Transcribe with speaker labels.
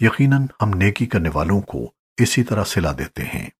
Speaker 1: یقیناً ہم نیکی کرنے والوں کو اسی طرح صلہ دیتے ہیں۔